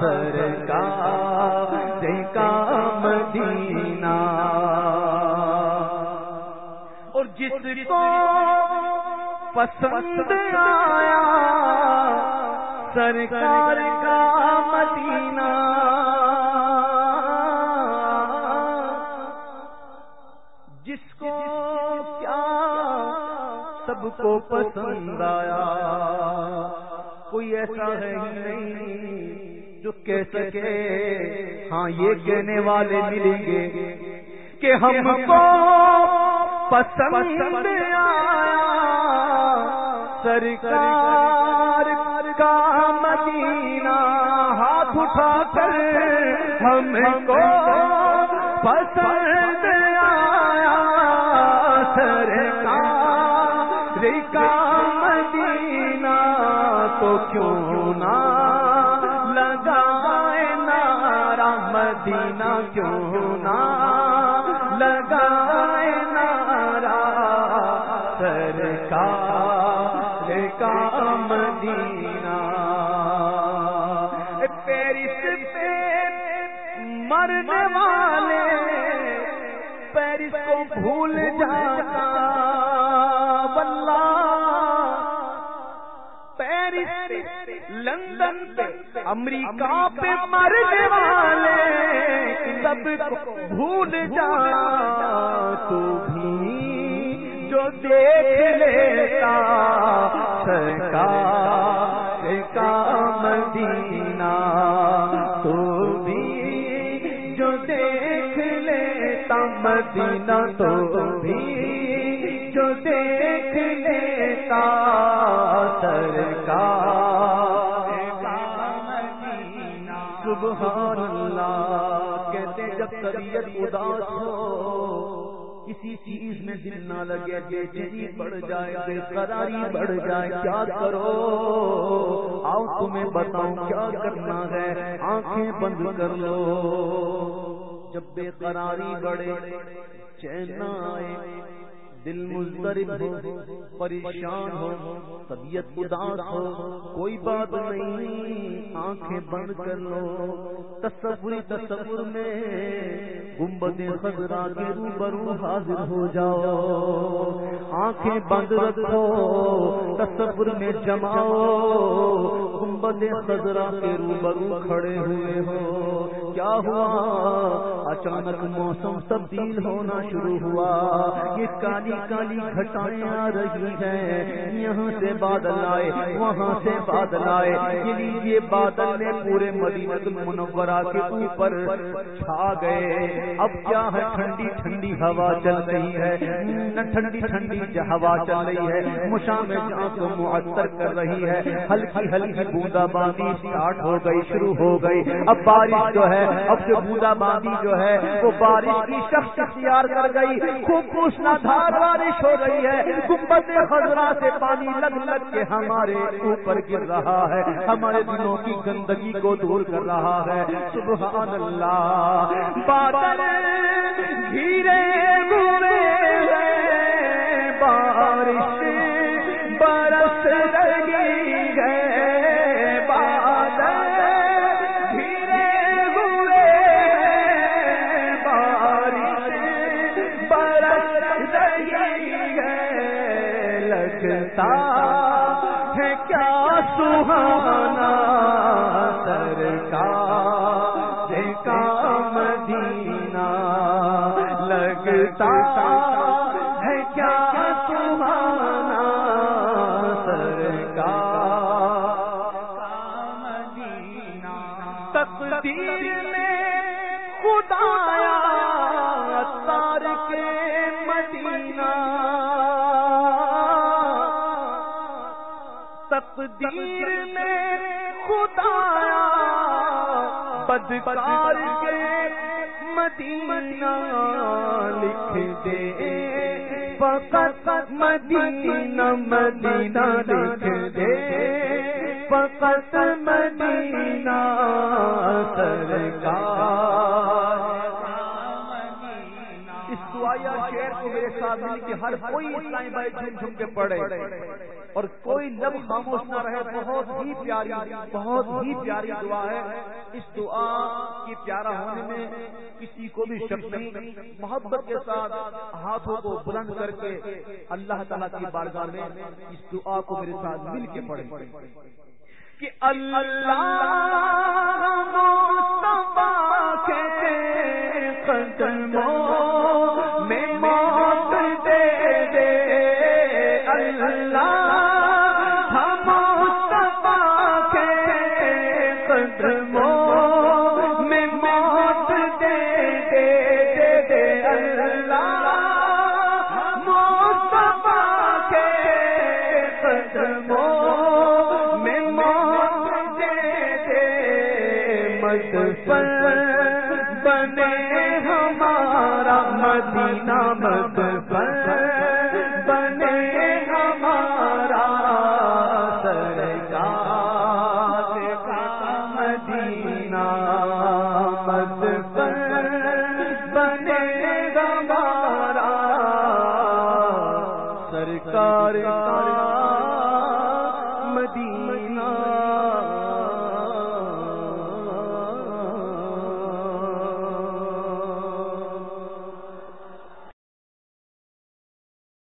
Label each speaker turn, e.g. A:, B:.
A: سرکار کا مدینہ۔ اور جس کو پسند آیا، سرکار کا مدینہ۔ جس کو کیا سب کو پسند آیا، کوئی ایسا ہے نہیں۔ جو کہہ سکے ہاں یہ کہنے والے ملیں گے کہ ہم کو پسند آیا سرکار کا مدینہ ہاتھ اٹھا کر ہم کو پسند آیا سرکار کا مدینہ تو کیوں مدینہ کیوں نہ لگائے نارا سرکار کا مدینہ لندن پہ امریکہ پہ مرنے والے سب کو بھول جا تو بھی جو دیکھ لیتا سرکار کا مدینہ تو بھی جو دیکھ لیتا مدینہ تو بھی جو دیکھ لیتا سرکار سبحان اللہ، کہتے جب طبیعت اداس ہو، کسی چیز میں دل نہ لگے، بے چیزی بڑھ جائے، بے قراری بڑھ جائے، کیا کرو؟ آؤ تمہیں بتاؤں کیا کرنا ہے، آنکھیں بند کر لو۔ جب بے قراری بڑھے، چین آئے دل مضطرب ہو، پریشان ہو، طبیعت اداس ہو، کوئی بات نہیں، آنکھیں بند کر لو۔ تصوری تصور میں گنبد خزرا کے روبرو حاضر ہو جاؤ۔ آنکھیں بند رکھو، تصور میں جماؤ۔ گنبد خزرا کے روبرو کھڑے ہوئے ہو۔ کیا ہوا؟ اچانک موسم تبدیل ہونا شروع ہوا۔ یہ کالی کالی گھٹائیں آ رہی ہیں۔ یہاں سے بادل آئے، وہاں سے بادل آئے۔ یہ بادل نے پورے مدینہ المنورہ کے اوپر چھا گئے۔ اب کیا ہے؟ ٹھنڈی ٹھنڈی ہوا چل رہی ہے۔ نہ ٹھنڈی ٹھنڈی ہوا چل رہی ہے۔ مشا میں کو معطر کر رہی ہے۔ ہلکی ہلکی بوندا باندی اسٹارٹ ہو گئی، شروع ہو گئی۔ اب بارش جو ہے، اب جو بوندا باندی جو ہے، وہ بارش کی شخص اختیار کر گئی۔ خوب پوچھنا دھار۔ بارش ہو رہی ہے۔ گنبد خزرا سے پانی لگ لگ کے ہمارے اوپر گر رہا ہے۔ ہمارے دلوں کی گندگی کو دور کر رہا ہے۔ سبحان اللہ۔ بادل گھیرے لگتا ہے کیا سہانا تقدیر میں خدایا، بدکار کے مدینہ لکھ دے۔ فقط مدینہ مدینہ لکھ دے۔ فقط مدینہ، سرکار۔ اس دعایا شیر ساتھ مل کے ہر کوئی اسلامی بھائی جھوم جھوم کے پڑے اور کوئی لب خاموش نہ رہے، بہت ہی پیاری، بہت ہی پیاری دعا ہے۔ اس دعا کی پیارا ہونے میں کسی کو بھی شک نہیں، محبت کے ساتھ ہاتھوں کو بلند کر کے اللہ تعالیٰ کی بارگاہ میں اس دعا کو میرے ساتھ مل کے پڑے کہ اللہ بنے ہمارا مدینہ بنے ہمارا سرکار کا مدینہ بنے ہمارا سرکار